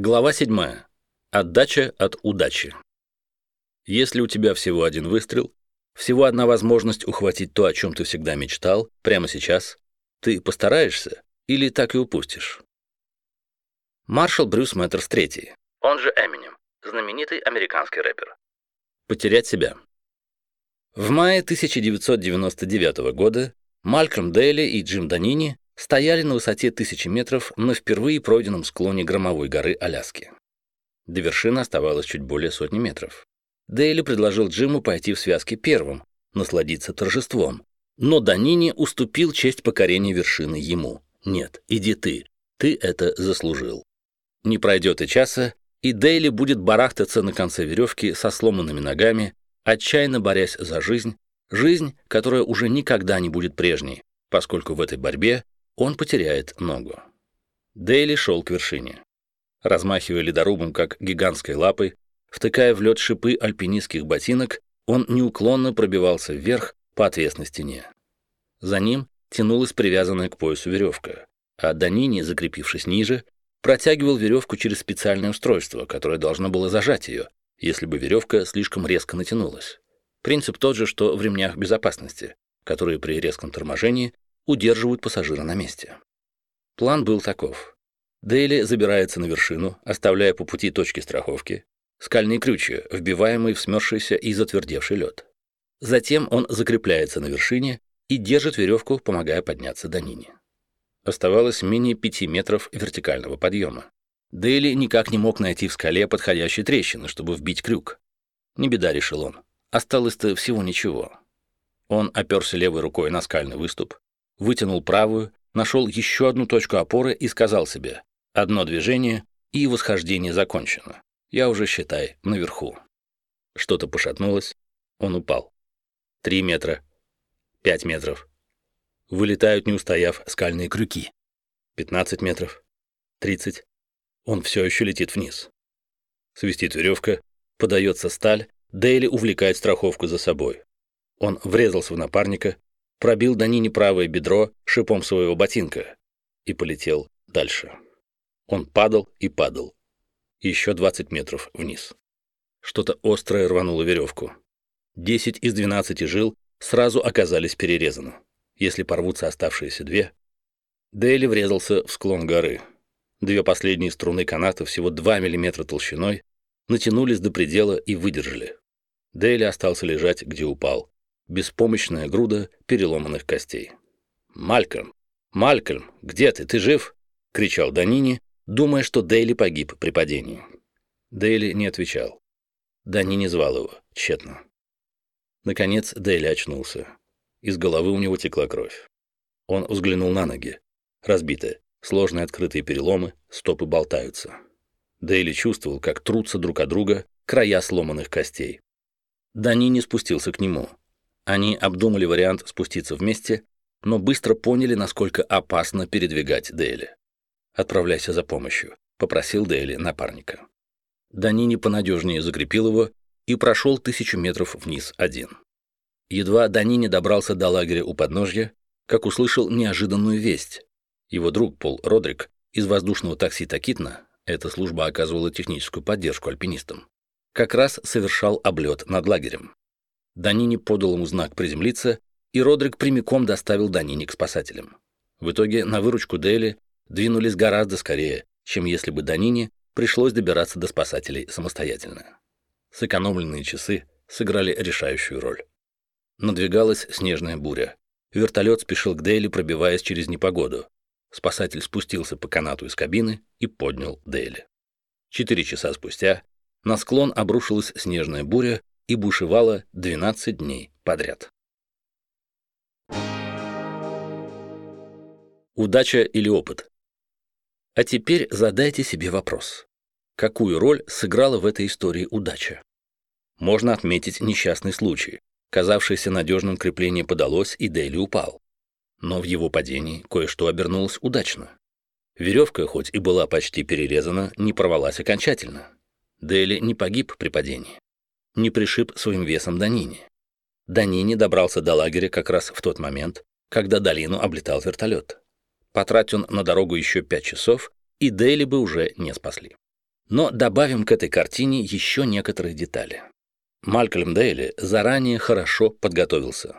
Глава 7. Отдача от удачи. Если у тебя всего один выстрел, всего одна возможность ухватить то, о чем ты всегда мечтал, прямо сейчас, ты постараешься или так и упустишь? Маршал Брюс Мэттерс III, он же Эминем, знаменитый американский рэпер. Потерять себя. В мае 1999 года Малькольм Дейли и Джим Данини стояли на высоте тысячи метров на впервые пройденном склоне громовой горы Аляски. До вершины оставалось чуть более сотни метров. Дейли предложил Джиму пойти в связке первым, насладиться торжеством. Но Данини уступил честь покорения вершины ему. «Нет, иди ты. Ты это заслужил». Не пройдет и часа, и Дейли будет барахтаться на конце веревки со сломанными ногами, отчаянно борясь за жизнь, жизнь, которая уже никогда не будет прежней, поскольку в этой борьбе он потеряет ногу. Дейли шел к вершине. Размахивая ледорубом, как гигантской лапой, втыкая в лед шипы альпинистских ботинок, он неуклонно пробивался вверх по отвесной стене. За ним тянулась привязанная к поясу веревка, а Данини, закрепившись ниже, протягивал веревку через специальное устройство, которое должно было зажать ее, если бы веревка слишком резко натянулась. Принцип тот же, что в ремнях безопасности, которые при резком торможении удерживают пассажира на месте. План был таков. Дейли забирается на вершину, оставляя по пути точки страховки, скальные крючья, вбиваемые в смерзшийся и затвердевший лед. Затем он закрепляется на вершине и держит веревку, помогая подняться до Нини. Оставалось менее пяти метров вертикального подъема. Дейли никак не мог найти в скале подходящей трещины, чтобы вбить крюк. Не беда, решил он. Осталось-то всего ничего. Он оперся левой рукой на скальный выступ, вытянул правую, нашел еще одну точку опоры и сказал себе «Одно движение, и восхождение закончено. Я уже, считай, наверху». Что-то пошатнулось, он упал. Три метра, пять метров. Вылетают, не устояв, скальные крюки. Пятнадцать метров, тридцать. Он все еще летит вниз. Свистит веревка, подается сталь, Дейли увлекает страховку за собой. Он врезался в напарника, пробил Данине правое бедро шипом своего ботинка и полетел дальше. Он падал и падал. Еще 20 метров вниз. Что-то острое рвануло веревку. 10 из 12 жил сразу оказались перерезаны. Если порвутся оставшиеся две... Дейли врезался в склон горы. Две последние струны каната всего 2 мм толщиной натянулись до предела и выдержали. Дейли остался лежать, где упал, беспомощная груда переломанных костей. «Малькольм! Малькольм! Где ты? Ты жив?» — кричал Данини, думая, что Дейли погиб при падении. Дейли не отвечал. Данини звал его, тщетно. Наконец Дейли очнулся. Из головы у него текла кровь. Он взглянул на ноги. Разбитые, сложные открытые переломы, стопы болтаются. Дейли чувствовал, как трутся друг от друга края сломанных костей. Данини спустился к нему. Они обдумали вариант спуститься вместе, но быстро поняли, насколько опасно передвигать Дейли. «Отправляйся за помощью», — попросил Дейли напарника. Данини понадежнее закрепил его и прошел тысячу метров вниз один. Едва Данини добрался до лагеря у подножья, как услышал неожиданную весть. Его друг Пол Родрик из воздушного такси Такитна, эта служба оказывала техническую поддержку альпинистам, как раз совершал облет над лагерем. Данини подал ему знак приземлиться, и Родрик прямиком доставил Данини к спасателям. В итоге на выручку Дейли двинулись гораздо скорее, чем если бы Данини пришлось добираться до спасателей самостоятельно. Сэкономленные часы сыграли решающую роль. Надвигалась снежная буря. Вертолет спешил к Дейли, пробиваясь через непогоду. Спасатель спустился по канату из кабины и поднял Дейли. Четыре часа спустя на склон обрушилась снежная буря, и бушевала 12 дней подряд. Удача или опыт? А теперь задайте себе вопрос. Какую роль сыграла в этой истории удача? Можно отметить несчастный случай. Казавшееся надежным крепление подалось, и Дейли упал. Но в его падении кое-что обернулось удачно. Веревка, хоть и была почти перерезана, не порвалась окончательно. Дейли не погиб при падении не пришиб своим весом Данини. Данини добрался до лагеря как раз в тот момент, когда долину облетал вертолет. Потратил он на дорогу еще пять часов, и Дейли бы уже не спасли. Но добавим к этой картине еще некоторые детали. Малькольм Дейли заранее хорошо подготовился.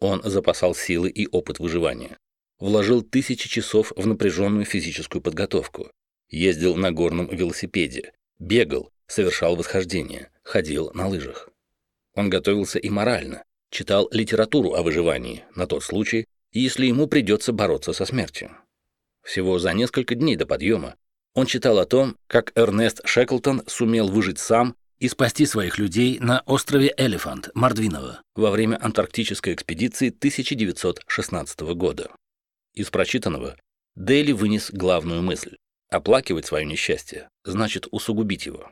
Он запасал силы и опыт выживания. Вложил тысячи часов в напряженную физическую подготовку. Ездил на горном велосипеде, бегал, совершал восхождение, ходил на лыжах. Он готовился и морально, читал литературу о выживании на тот случай, если ему придется бороться со смертью. Всего за несколько дней до подъема он читал о том, как Эрнест Шеклтон сумел выжить сам и спасти своих людей на острове Элефант, Мордвиново, во время антарктической экспедиции 1916 года. Из прочитанного Дейли вынес главную мысль. Оплакивать свое несчастье значит усугубить его.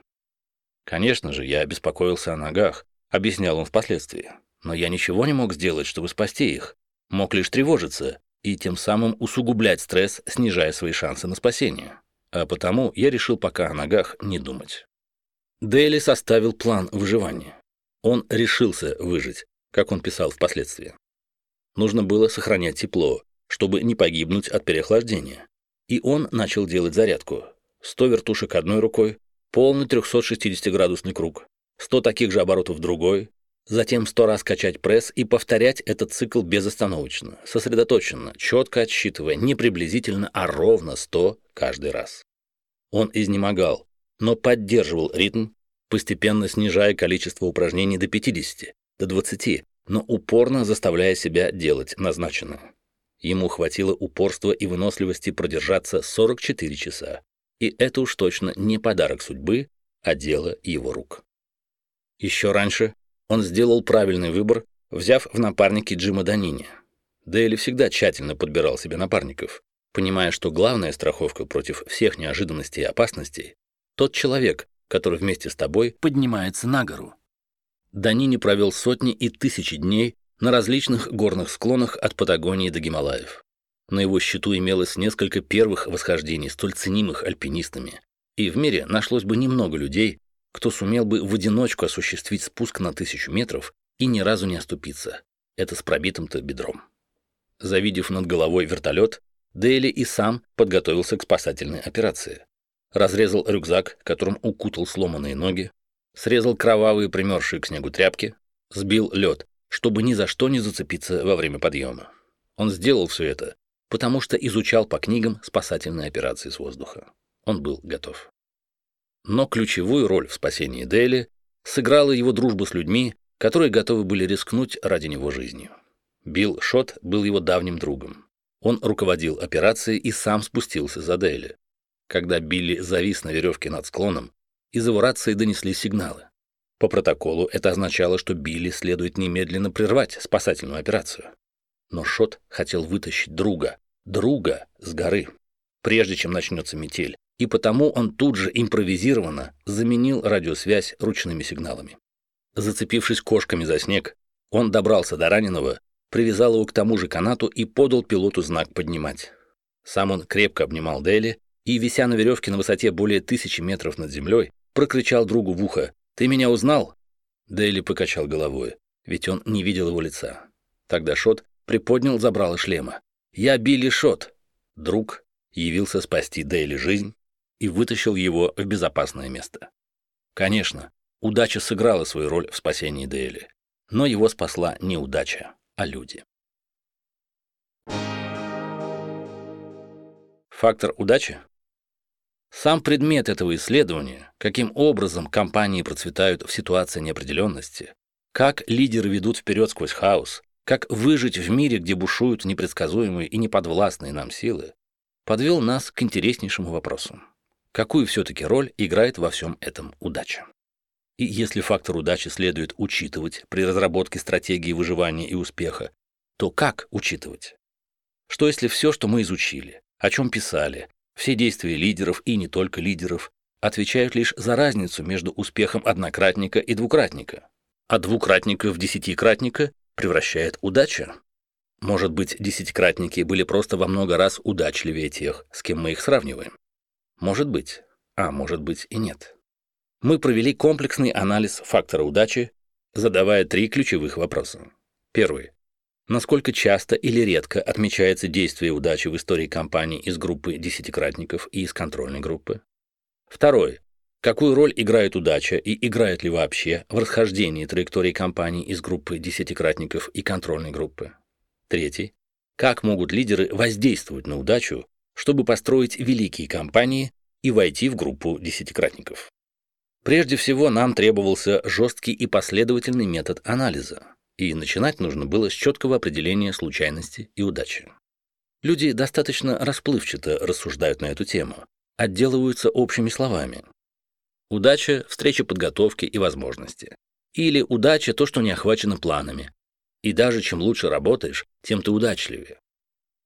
Конечно же, я беспокоился о ногах, объяснял он впоследствии. Но я ничего не мог сделать, чтобы спасти их. Мог лишь тревожиться и тем самым усугублять стресс, снижая свои шансы на спасение. А потому я решил пока о ногах не думать. Дейли составил план выживания. Он решился выжить, как он писал впоследствии. Нужно было сохранять тепло, чтобы не погибнуть от переохлаждения. И он начал делать зарядку. 100 вертушек одной рукой, полный 360-градусный круг, 100 таких же оборотов другой, затем 100 раз качать пресс и повторять этот цикл безостановочно, сосредоточенно, четко отсчитывая не приблизительно, а ровно 100 каждый раз. Он изнемогал, но поддерживал ритм, постепенно снижая количество упражнений до 50, до 20, но упорно заставляя себя делать назначенное. Ему хватило упорства и выносливости продержаться 44 часа. И это уж точно не подарок судьбы, а дело его рук. Еще раньше он сделал правильный выбор, взяв в напарники Джима Данини. Дейли всегда тщательно подбирал себе напарников, понимая, что главная страховка против всех неожиданностей и опасностей — тот человек, который вместе с тобой поднимается на гору. Данини провел сотни и тысячи дней на различных горных склонах от Патагонии до Гималаев. На его счету имелось несколько первых восхождений, столь ценимых альпинистами. И в мире нашлось бы немного людей, кто сумел бы в одиночку осуществить спуск на тысячу метров и ни разу не оступиться. Это с пробитым-то бедром. Завидев над головой вертолет, Дейли и сам подготовился к спасательной операции. Разрезал рюкзак, которым укутал сломанные ноги, срезал кровавые примерзшие к снегу тряпки, сбил лед, чтобы ни за что не зацепиться во время подъема. Он сделал все это, потому что изучал по книгам спасательные операции с воздуха. Он был готов. Но ключевую роль в спасении Дейли сыграла его дружба с людьми, которые готовы были рискнуть ради него жизнью. Билл Шот был его давним другом. Он руководил операцией и сам спустился за Дейли. Когда Билли завис на веревке над склоном, из его рации донесли сигналы. По протоколу это означало, что Билли следует немедленно прервать спасательную операцию. Но Шот хотел вытащить друга, друга с горы, прежде чем начнется метель, и потому он тут же импровизированно заменил радиосвязь ручными сигналами. Зацепившись кошками за снег, он добрался до раненого, привязал его к тому же канату и подал пилоту знак поднимать. Сам он крепко обнимал Дели и, вися на веревке на высоте более тысячи метров над землей, прокричал другу в ухо «Ты меня узнал?» Дейли покачал головой, ведь он не видел его лица. Тогда Шот приподнял забрало шлема. «Я Билли Шот!» Друг явился спасти Дейли жизнь и вытащил его в безопасное место. Конечно, удача сыграла свою роль в спасении Дейли, но его спасла не удача, а люди. Фактор удачи сам предмет этого исследования, каким образом компании процветают в ситуации неопределенности, как лидеры ведут вперед сквозь хаос, как выжить в мире, где бушуют непредсказуемые и неподвластные нам силы, подвел нас к интереснейшему вопросу. Какую все-таки роль играет во всем этом удача? И если фактор удачи следует учитывать при разработке стратегии выживания и успеха, то как учитывать? Что если все, что мы изучили, о чем писали, все действия лидеров и не только лидеров отвечают лишь за разницу между успехом однократника и двукратника. А двукратника в десятикратника превращает удача. Может быть, десятикратники были просто во много раз удачливее тех, с кем мы их сравниваем. Может быть, а может быть и нет. Мы провели комплексный анализ фактора удачи, задавая три ключевых вопроса. Первый. Насколько часто или редко отмечается действие удачи в истории компании из группы десятикратников и из контрольной группы? Второй. Какую роль играет удача и играет ли вообще в расхождении траектории компаний из группы десятикратников и контрольной группы? Третий. Как могут лидеры воздействовать на удачу, чтобы построить великие компании и войти в группу десятикратников? Прежде всего, нам требовался жесткий и последовательный метод анализа, и начинать нужно было с четкого определения случайности и удачи. Люди достаточно расплывчато рассуждают на эту тему, отделываются общими словами. Удача – встреча подготовки и возможности. Или удача – то, что не охвачено планами. И даже чем лучше работаешь, тем ты удачливее.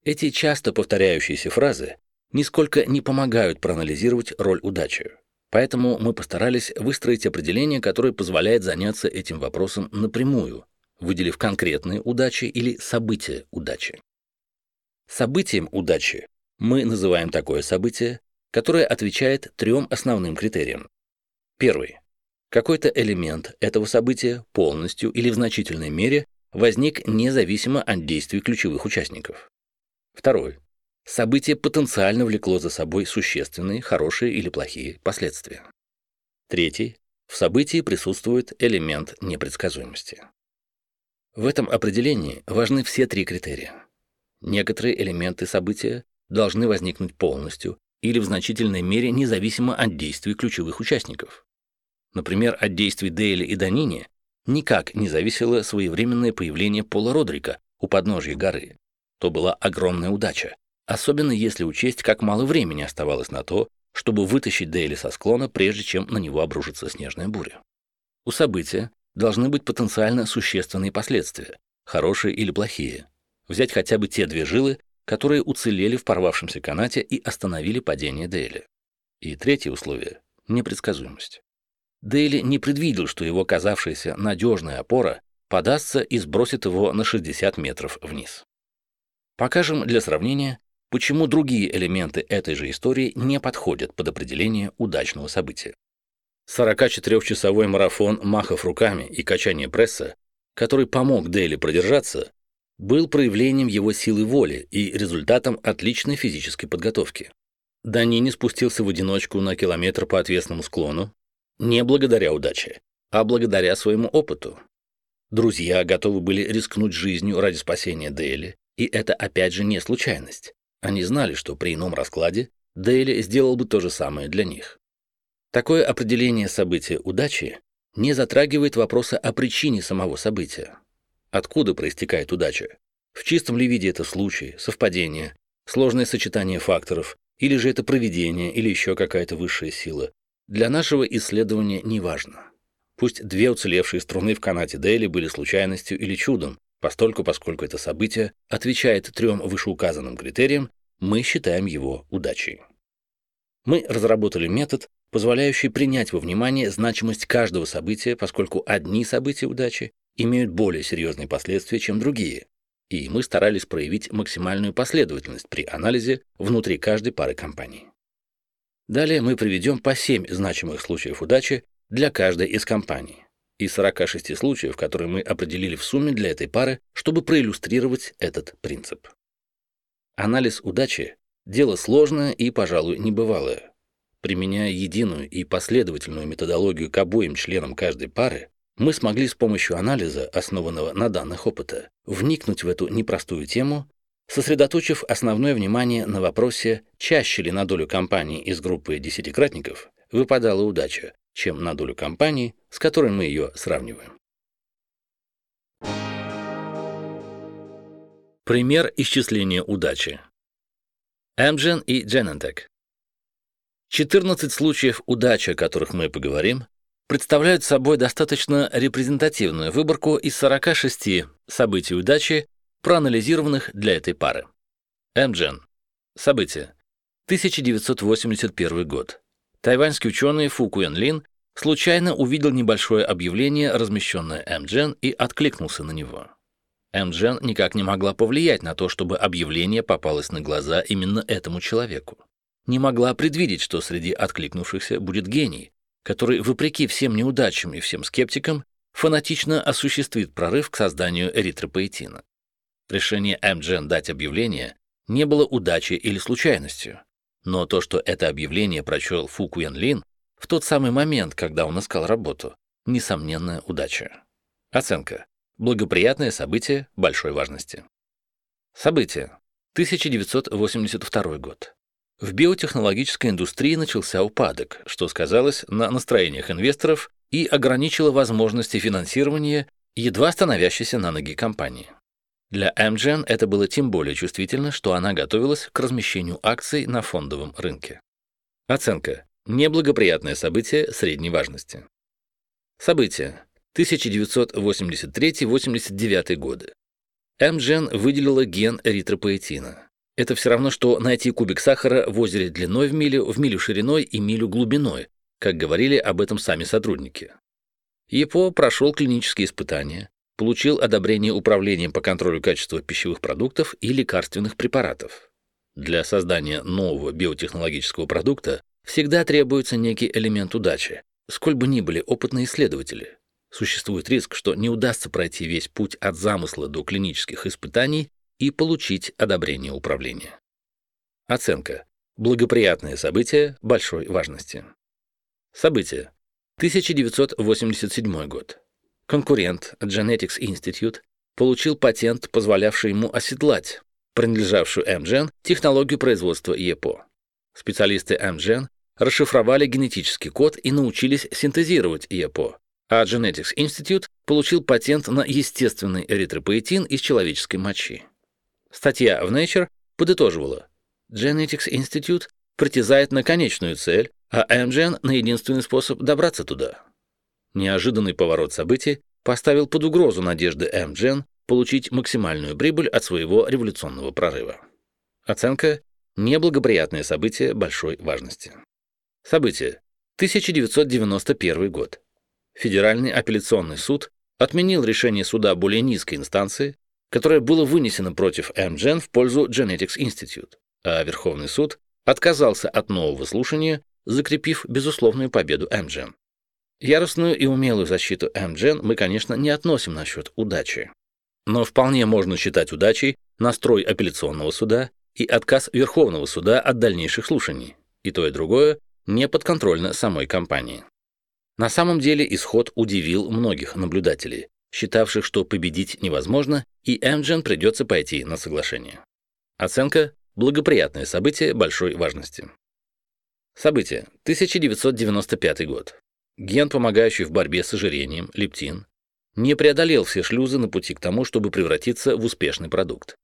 Эти часто повторяющиеся фразы нисколько не помогают проанализировать роль удачи. Поэтому мы постарались выстроить определение, которое позволяет заняться этим вопросом напрямую, выделив конкретные удачи или события удачи. Событием удачи мы называем такое событие, которое отвечает трем основным критериям. Первый. Какой-то элемент этого события полностью или в значительной мере возник независимо от действий ключевых участников. Второй. Событие потенциально влекло за собой существенные, хорошие или плохие последствия. Третий. В событии присутствует элемент непредсказуемости. В этом определении важны все три критерия. Некоторые элементы события должны возникнуть полностью или в значительной мере независимо от действий ключевых участников. Например, от действий Дейли и Данини никак не зависело своевременное появление Пола Родрика у подножья горы. То была огромная удача, особенно если учесть, как мало времени оставалось на то, чтобы вытащить Дейли со склона, прежде чем на него обрушится снежная буря. У события должны быть потенциально существенные последствия, хорошие или плохие, Взять хотя бы те две жилы, которые уцелели в порвавшемся канате и остановили падение Дейли. И третье условие — непредсказуемость. Дейли не предвидел, что его казавшаяся надежная опора подастся и сбросит его на 60 метров вниз. Покажем для сравнения, почему другие элементы этой же истории не подходят под определение удачного события. 44-часовой марафон махов руками и качание пресса, который помог Дейли продержаться, был проявлением его силы воли и результатом отличной физической подготовки. Данини спустился в одиночку на километр по отвесному склону не благодаря удаче, а благодаря своему опыту. Друзья готовы были рискнуть жизнью ради спасения Дейли, и это опять же не случайность. Они знали, что при ином раскладе Дейли сделал бы то же самое для них. Такое определение события удачи не затрагивает вопроса о причине самого события. Откуда проистекает удача? В чистом ли виде это случай, совпадение, сложное сочетание факторов, или же это проведение, или еще какая-то высшая сила? Для нашего исследования не важно. Пусть две уцелевшие струны в канате Дейли были случайностью или чудом, постольку, поскольку это событие отвечает трем вышеуказанным критериям, мы считаем его удачей. Мы разработали метод, позволяющий принять во внимание значимость каждого события, поскольку одни события удачи имеют более серьезные последствия, чем другие, и мы старались проявить максимальную последовательность при анализе внутри каждой пары компаний. Далее мы приведем по 7 значимых случаев удачи для каждой из компаний, из 46 случаев, которые мы определили в сумме для этой пары, чтобы проиллюстрировать этот принцип. Анализ удачи – дело сложное и, пожалуй, небывалое. Применяя единую и последовательную методологию к обоим членам каждой пары, мы смогли с помощью анализа, основанного на данных опыта, вникнуть в эту непростую тему, сосредоточив основное внимание на вопросе, чаще ли на долю компаний из группы десятикратников выпадала удача, чем на долю компаний, с которой мы ее сравниваем. Пример исчисления удачи. Amgen и Genentech. 14 случаев удачи, о которых мы поговорим, представляют собой достаточно репрезентативную выборку из 46 событий удачи, проанализированных для этой пары. Мджен. События. 1981 год. Тайваньский ученый Фу Куэн Лин случайно увидел небольшое объявление, размещенное Мджен, и откликнулся на него. Мджен никак не могла повлиять на то, чтобы объявление попалось на глаза именно этому человеку. Не могла предвидеть, что среди откликнувшихся будет гений, который, вопреки всем неудачам и всем скептикам, фанатично осуществит прорыв к созданию эритропоэтина. Решение Амджен дать объявление не было удачей или случайностью, но то, что это объявление прочел Фу Куен Лин, в тот самый момент, когда он искал работу. Несомненная удача. Оценка. Благоприятное событие большой важности. Событие. 1982 год. В биотехнологической индустрии начался упадок, что сказалось на настроениях инвесторов и ограничило возможности финансирования едва становящейся на ноги компании. Для Amgen это было тем более чувствительно, что она готовилась к размещению акций на фондовом рынке. Оценка. Неблагоприятное событие средней важности. Событие. 1983-89 годы. Amgen выделила ген эритропоэтина. Это все равно, что найти кубик сахара в озере длиной в милю, в милю шириной и милю глубиной, как говорили об этом сами сотрудники. ЕПО прошел клинические испытания, получил одобрение Управлением по контролю качества пищевых продуктов и лекарственных препаратов. Для создания нового биотехнологического продукта всегда требуется некий элемент удачи, сколь бы ни были опытные исследователи. Существует риск, что не удастся пройти весь путь от замысла до клинических испытаний и получить одобрение управления. Оценка. Благоприятное событие большой важности. Событие. 1987 год. Конкурент Genetics Institute получил патент, позволявший ему оседлать принадлежавшую Amgen технологию производства ЕПО. Специалисты Amgen расшифровали генетический код и научились синтезировать ЕПО, а Genetics Institute получил патент на естественный эритропоэтин из человеческой мочи. Статья в Nature подытоживала, Genetics Institute притязает на конечную цель, а Amgen на единственный способ добраться туда. Неожиданный поворот событий поставил под угрозу надежды Amgen получить максимальную прибыль от своего революционного прорыва. Оценка – неблагоприятное событие большой важности. Событие. 1991 год. Федеральный апелляционный суд отменил решение суда более низкой инстанции, которое было вынесено против Amgen в пользу Genetics Institute, а Верховный суд отказался от нового слушания, закрепив безусловную победу Amgen. Яростную и умелую защиту Amgen мы, конечно, не относим на счет удачи. Но вполне можно считать удачей настрой апелляционного суда и отказ Верховного суда от дальнейших слушаний. И то, и другое не подконтрольно самой компании. На самом деле исход удивил многих наблюдателей, считавших, что победить невозможно, и Amgen придется пойти на соглашение. Оценка – благоприятное событие большой важности. Событие. 1995 год. Ген, помогающий в борьбе с ожирением, лептин, не преодолел все шлюзы на пути к тому, чтобы превратиться в успешный продукт.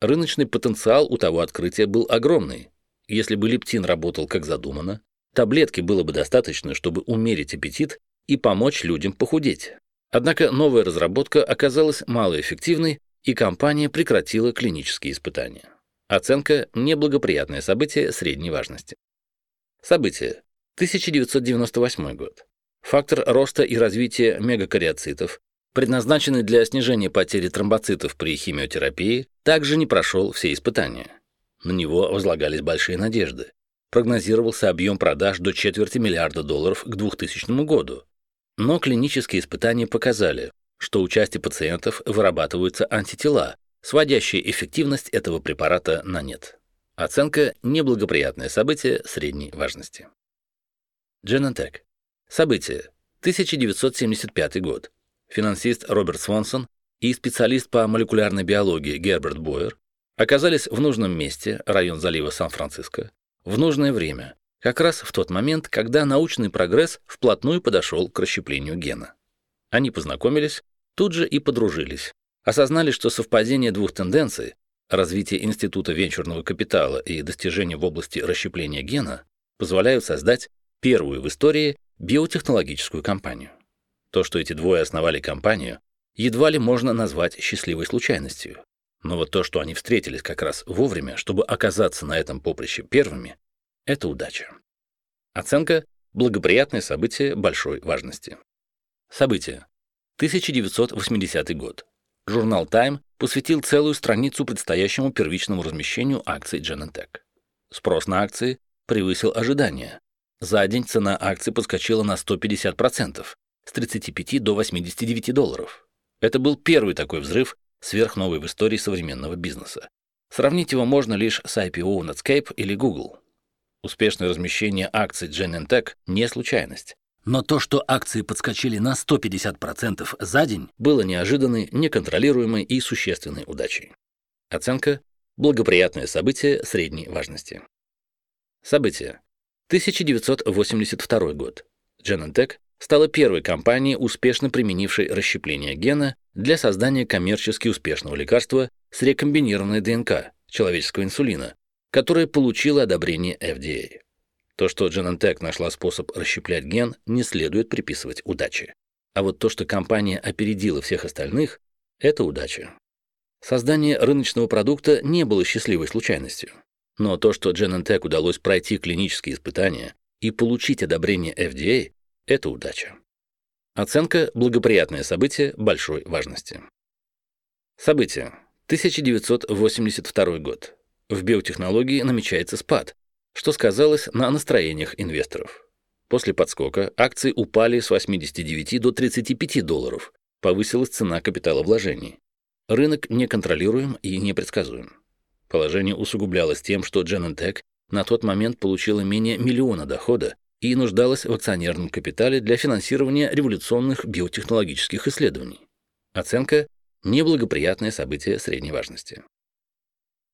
Рыночный потенциал у того открытия был огромный. Если бы лептин работал как задумано, таблетки было бы достаточно, чтобы умерить аппетит и помочь людям похудеть. Однако новая разработка оказалась малоэффективной, и компания прекратила клинические испытания. Оценка – неблагоприятное событие средней важности. Событие. 1998 год. Фактор роста и развития мегакариоцитов, предназначенный для снижения потери тромбоцитов при химиотерапии, также не прошел все испытания. На него возлагались большие надежды. Прогнозировался объем продаж до четверти миллиарда долларов к 2000 году. Но клинические испытания показали, что у части пациентов вырабатываются антитела, сводящие эффективность этого препарата на нет. Оценка – неблагоприятное событие средней важности. Genentech. Событие. 1975 год. Финансист Роберт Свонсон и специалист по молекулярной биологии Герберт Бойер оказались в нужном месте, район залива Сан-Франциско, в нужное время, как раз в тот момент, когда научный прогресс вплотную подошел к расщеплению гена. Они познакомились, тут же и подружились, осознали, что совпадение двух тенденций развитие института венчурного капитала и достижения в области расщепления гена позволяют создать первую в истории биотехнологическую компанию. То, что эти двое основали компанию, едва ли можно назвать счастливой случайностью. Но вот то, что они встретились как раз вовремя, чтобы оказаться на этом поприще первыми, это удача. Оценка – благоприятное событие большой важности. Событие. 1980 год. Журнал Time посвятил целую страницу предстоящему первичному размещению акций Genentech. Спрос на акции превысил ожидания. За день цена акций подскочила на 150%, с 35 до 89 долларов. Это был первый такой взрыв, сверхновый в истории современного бизнеса. Сравнить его можно лишь с IPO Netscape или Google. Успешное размещение акций Genentech не случайность. Но то, что акции подскочили на 150% за день, было неожиданной, неконтролируемой и существенной удачей. Оценка – благоприятное событие средней важности. Событие. 1982 год. Genentech стала первой компанией, успешно применившей расщепление гена для создания коммерчески успешного лекарства с рекомбинированной ДНК человеческого инсулина, которое получило одобрение FDA. То, что Genentech нашла способ расщеплять ген, не следует приписывать удаче. А вот то, что компания опередила всех остальных, это удача. Создание рыночного продукта не было счастливой случайностью. Но то, что Genentech удалось пройти клинические испытания и получить одобрение FDA, это удача. Оценка – благоприятное событие большой важности. Событие. 1982 год. В биотехнологии намечается спад, что сказалось на настроениях инвесторов. После подскока акции упали с 89 до 35 долларов, повысилась цена капиталовложений. Рынок неконтролируем и непредсказуем. Положение усугублялось тем, что Genentech на тот момент получила менее миллиона дохода и нуждалась в акционерном капитале для финансирования революционных биотехнологических исследований. Оценка – неблагоприятное событие средней важности.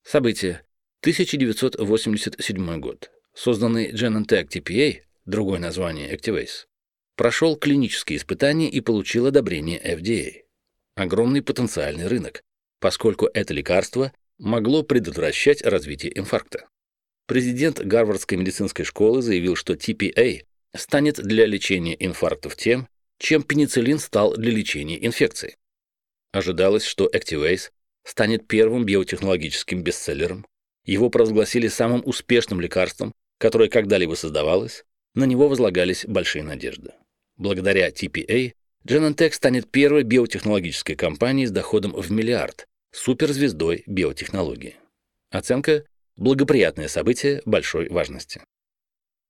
Событие. 1987 год. Созданный Genentech TPA, другое название Activase, прошел клинические испытания и получил одобрение FDA. Огромный потенциальный рынок, поскольку это лекарство могло предотвращать развитие инфаркта. Президент Гарвардской медицинской школы заявил, что TPA станет для лечения инфарктов тем, чем пенициллин стал для лечения инфекций. Ожидалось, что Activase станет первым биотехнологическим бестселлером, его провозгласили самым успешным лекарством, которое когда-либо создавалось, на него возлагались большие надежды. Благодаря TPA Genentech станет первой биотехнологической компанией с доходом в миллиард, суперзвездой биотехнологии. Оценка – благоприятное событие большой важности.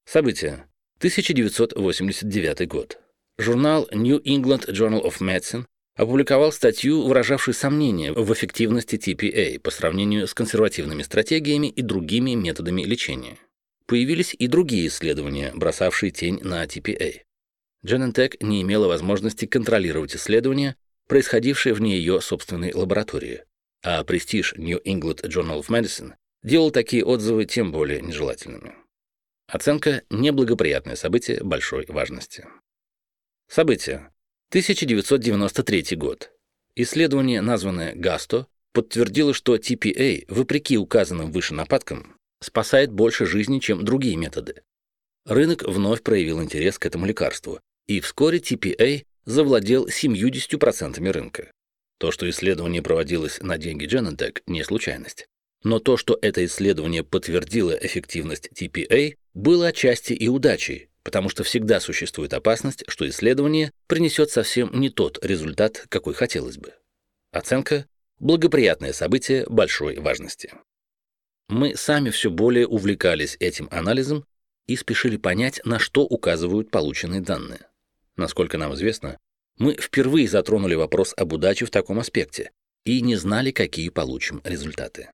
Событие. 1989 год. Журнал New England Journal of Medicine опубликовал статью, выражавшую сомнения в эффективности TPA по сравнению с консервативными стратегиями и другими методами лечения. Появились и другие исследования, бросавшие тень на TPA. Genentech не имела возможности контролировать исследования, происходившие вне ее собственной лаборатории, а престиж New England Journal of Medicine делал такие отзывы тем более нежелательными. Оценка – неблагоприятное событие большой важности. Событие. 1993 год. Исследование, названное ГАСТО, подтвердило, что TPA, вопреки указанным выше нападкам, спасает больше жизни, чем другие методы. Рынок вновь проявил интерес к этому лекарству, и вскоре TPA завладел 70% рынка. То, что исследование проводилось на деньги Genentech, не случайность. Но то, что это исследование подтвердило эффективность TPA, было отчасти и удачей, потому что всегда существует опасность, что исследование принесет совсем не тот результат, какой хотелось бы. Оценка – благоприятное событие большой важности. Мы сами все более увлекались этим анализом и спешили понять, на что указывают полученные данные. Насколько нам известно, мы впервые затронули вопрос об удаче в таком аспекте и не знали, какие получим результаты.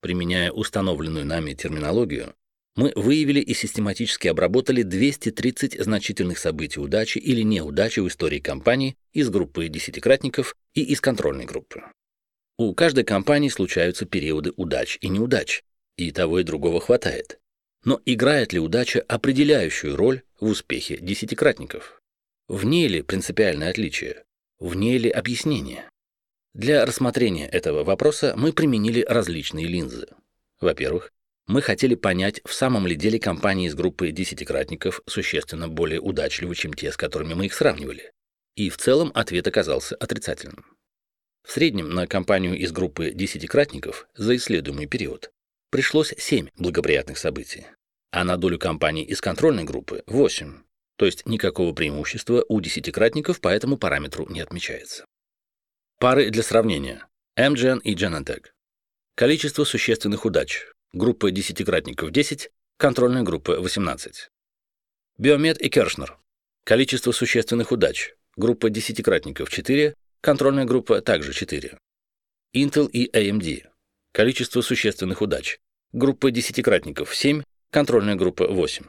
Применяя установленную нами терминологию, мы выявили и систематически обработали 230 значительных событий удачи или неудачи в истории компании из группы десятикратников и из контрольной группы. У каждой компании случаются периоды удач и неудач, и того и другого хватает. Но играет ли удача определяющую роль в успехе десятикратников? В ней ли принципиальное отличие? В ней ли объяснение? Для рассмотрения этого вопроса мы применили различные линзы. Во-первых, мы хотели понять, в самом ли деле компании из группы десятикратников существенно более удачливы, чем те, с которыми мы их сравнивали. И в целом ответ оказался отрицательным. В среднем на компанию из группы десятикратников за исследуемый период пришлось 7 благоприятных событий, а на долю компаний из контрольной группы 8, то есть никакого преимущества у десятикратников по этому параметру не отмечается. Пары для сравнения. Amgen и Genentech. Количество существенных удач группа десятикратников 10, контрольная группа 18. Биомед и Кершнер. Количество существенных удач. Группа десятикратников 4, контрольная группа также 4. Intel и AMD. Количество существенных удач. Группа десятикратников 7, контрольная группа 8.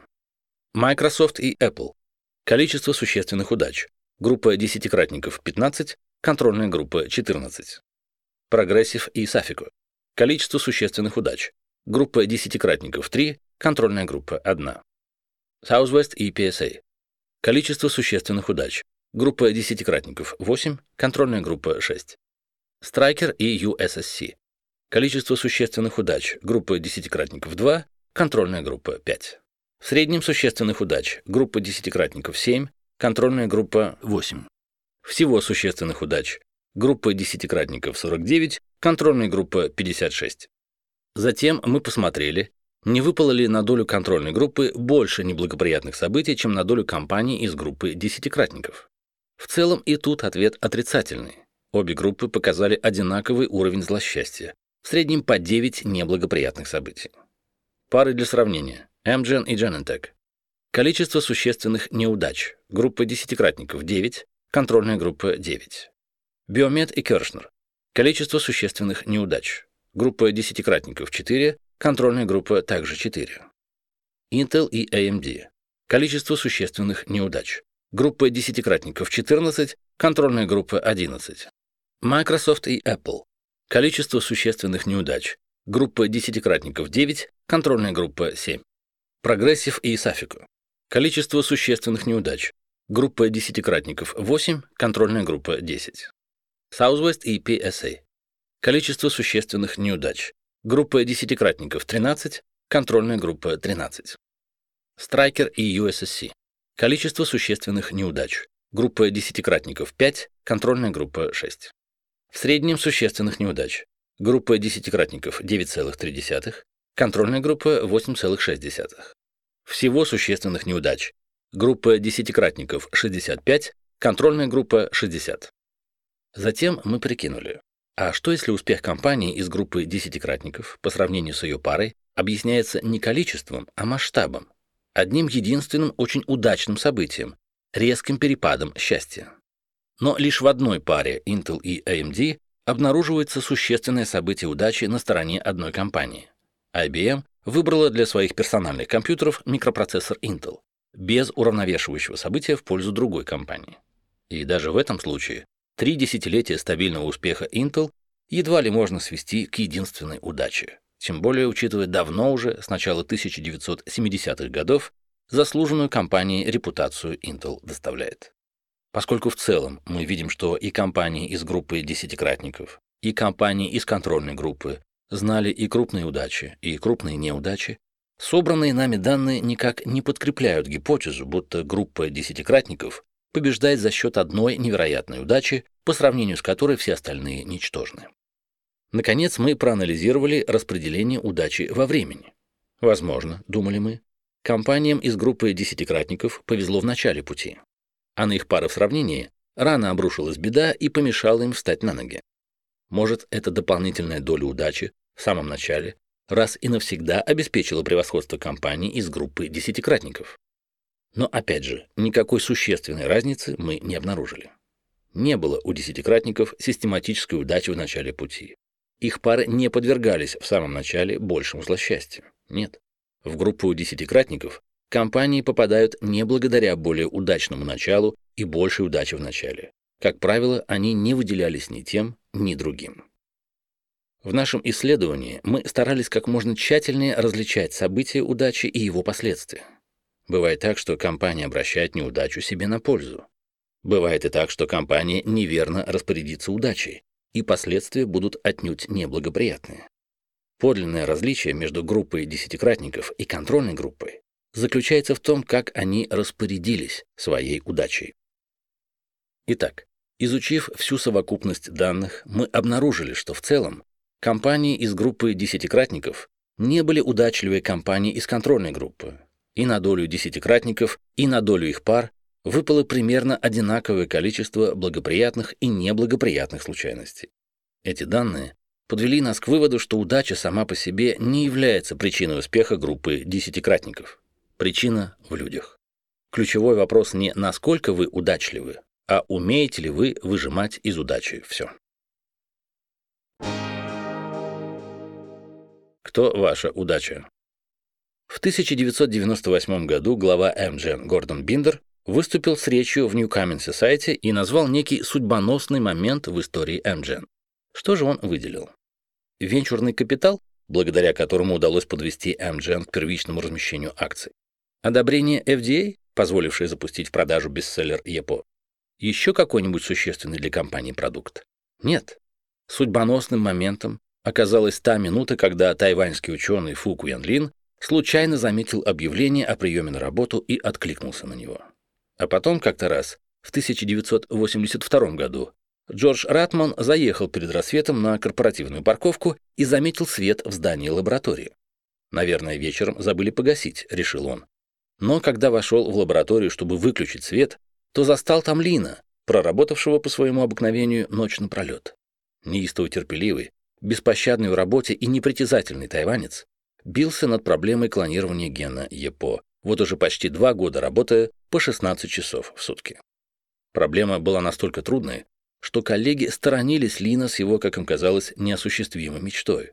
Microsoft и Apple. Количество существенных удач. Группа десятикратников 15, контрольная группа 14. Прогрессив и Safeco. Количество существенных удач. Группа десятикратников 3, контрольная группа 1. Southwest и PSA. Количество существенных удач. Группа десятикратников 8, контрольная группа 6. Striker и USSC. Количество существенных удач. Группа десятикратников 2, контрольная группа 5. В среднем существенных удач. Группа десятикратников 7, контрольная группа 8. Всего существенных удач. Группа десятикратников 49, контрольная группа 56. Затем мы посмотрели, не выпало ли на долю контрольной группы больше неблагоприятных событий, чем на долю компаний из группы десятикратников. В целом и тут ответ отрицательный. Обе группы показали одинаковый уровень злосчастья, в среднем по 9 неблагоприятных событий. Пары для сравнения. Amgen и Genentech. Количество существенных неудач. Группа десятикратников 9, контрольная группа 9. Биомед и Кершнер. Количество существенных неудач. Группа десятикратников 4, контрольная группа также 4. Intel и AMD. Количество существенных неудач. Группа десятикратников 14, контрольная группа 11. Microsoft и Apple. Количество существенных неудач. Группа десятикратников 9, контрольная группа 7. Прогрессив и Сафико. Количество существенных неудач. Группа десятикратников 8, контрольная группа 10. Southwest и PSA. Количество существенных неудач. Группа десятикратников 13, контрольная группа 13. Striker и USSC. Количество существенных неудач. Группа десятикратников 5, контрольная группа 6. В среднем существенных неудач. Группа десятикратников 9,3, контрольная группа 8,6. Всего существенных неудач. Группа десятикратников 65, контрольная группа 60. Затем мы прикинули, а что если успех компании из группы десятикратников по сравнению с ее парой объясняется не количеством, а масштабом, одним единственным очень удачным событием, резким перепадом счастья. Но лишь в одной паре Intel и AMD обнаруживается существенное событие удачи на стороне одной компании. IBM выбрала для своих персональных компьютеров микропроцессор Intel, без уравновешивающего события в пользу другой компании. И даже в этом случае три десятилетия стабильного успеха Intel едва ли можно свести к единственной удаче, тем более учитывая давно уже, с начала 1970-х годов, заслуженную компанией репутацию Intel доставляет. Поскольку в целом мы видим, что и компании из группы десятикратников, и компании из контрольной группы знали и крупные удачи, и крупные неудачи, собранные нами данные никак не подкрепляют гипотезу, будто группа десятикратников побеждает за счет одной невероятной удачи, по сравнению с которой все остальные ничтожны. Наконец, мы проанализировали распределение удачи во времени. Возможно, думали мы, компаниям из группы десятикратников повезло в начале пути, а на их пары в сравнении рано обрушилась беда и помешала им встать на ноги. Может, эта дополнительная доля удачи в самом начале раз и навсегда обеспечила превосходство компании из группы десятикратников. Но опять же, никакой существенной разницы мы не обнаружили. Не было у десятикратников систематической удачи в начале пути. Их пары не подвергались в самом начале большему злосчастью. Нет. В группу десятикратников компании попадают не благодаря более удачному началу и большей удаче в начале. Как правило, они не выделялись ни тем, ни другим. В нашем исследовании мы старались как можно тщательнее различать события удачи и его последствия. Бывает так, что компания обращает неудачу себе на пользу. Бывает и так, что компания неверно распорядится удачей, и последствия будут отнюдь неблагоприятные. Подлинное различие между группой десятикратников и контрольной группой заключается в том, как они распорядились своей удачей. Итак, изучив всю совокупность данных, мы обнаружили, что в целом компании из группы десятикратников не были удачливее компаний из контрольной группы. И на долю десятикратников, и на долю их пар выпало примерно одинаковое количество благоприятных и неблагоприятных случайностей. Эти данные подвели нас к выводу, что удача сама по себе не является причиной успеха группы десятикратников. Причина в людях. Ключевой вопрос не насколько вы удачливы, а умеете ли вы выжимать из удачи все. Кто ваша удача? В В 1998 году глава MGM Гордон Биндер выступил с речью в New Common Society и назвал некий судьбоносный момент в истории MGM. Что же он выделил? Венчурный капитал, благодаря которому удалось подвести MGM к первичному размещению акций. Одобрение FDA, позволившее запустить в продажу бестселлер ЕПО. Еще какой-нибудь существенный для компании продукт? Нет. Судьбоносным моментом оказалась та минута, когда тайваньский ученый Фу Куян Лин случайно заметил объявление о приеме на работу и откликнулся на него. А потом как-то раз, в 1982 году, Джордж Ратман заехал перед рассветом на корпоративную парковку и заметил свет в здании лаборатории. «Наверное, вечером забыли погасить», — решил он. Но когда вошел в лабораторию, чтобы выключить свет, то застал там Лина, проработавшего по своему обыкновению ночь напролет. Неистово терпеливый, беспощадный в работе и непритязательный тайванец, бился над проблемой клонирования гена ЕПО, вот уже почти два года работая по 16 часов в сутки. Проблема была настолько трудной, что коллеги сторонились Лина с его, как им казалось, неосуществимой мечтой.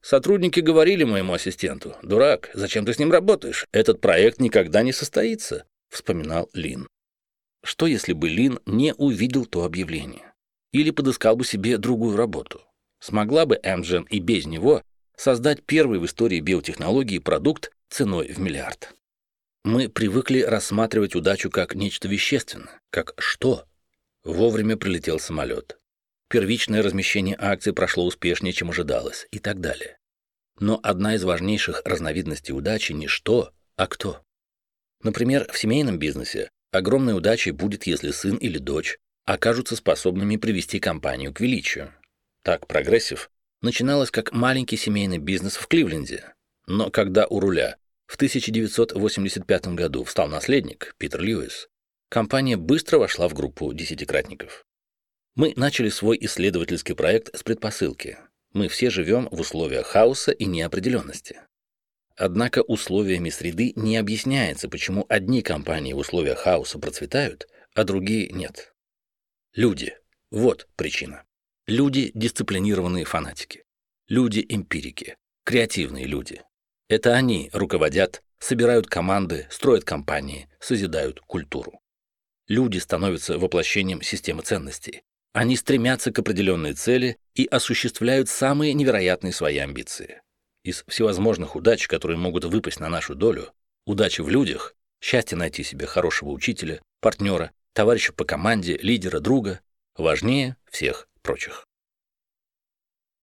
Сотрудники говорили моему ассистенту, «Дурак, зачем ты с ним работаешь? Этот проект никогда не состоится», — вспоминал Лин. Что если бы Лин не увидел то объявление? Или подыскал бы себе другую работу? Смогла бы Эмджен и без него создать первый в истории биотехнологии продукт ценой в миллиард? Мы привыкли рассматривать удачу как нечто вещественное, как что? Вовремя прилетел самолет. Первичное размещение акций прошло успешнее, чем ожидалось, и так далее. Но одна из важнейших разновидностей удачи не что, а кто. Например, в семейном бизнесе огромной удачей будет, если сын или дочь окажутся способными привести компанию к величию. Так Progressive начиналось как маленький семейный бизнес в Кливленде. Но когда у руля в 1985 году встал наследник Питер Льюис, компания быстро вошла в группу десятикратников. Мы начали свой исследовательский проект с предпосылки. Мы все живем в условиях хаоса и неопределенности. Однако условиями среды не объясняется, почему одни компании в условиях хаоса процветают, а другие нет. Люди. Вот причина. Люди – дисциплинированные фанатики. Люди – эмпирики. Креативные люди. Это они руководят, собирают команды, строят компании, созидают культуру. Люди становятся воплощением системы ценностей. Они стремятся к определенной цели и осуществляют самые невероятные свои амбиции. Из всевозможных удач, которые могут выпасть на нашу долю, удачи в людях, счастье найти себе хорошего учителя, партнера, товарища по команде, лидера, друга, важнее всех прочих.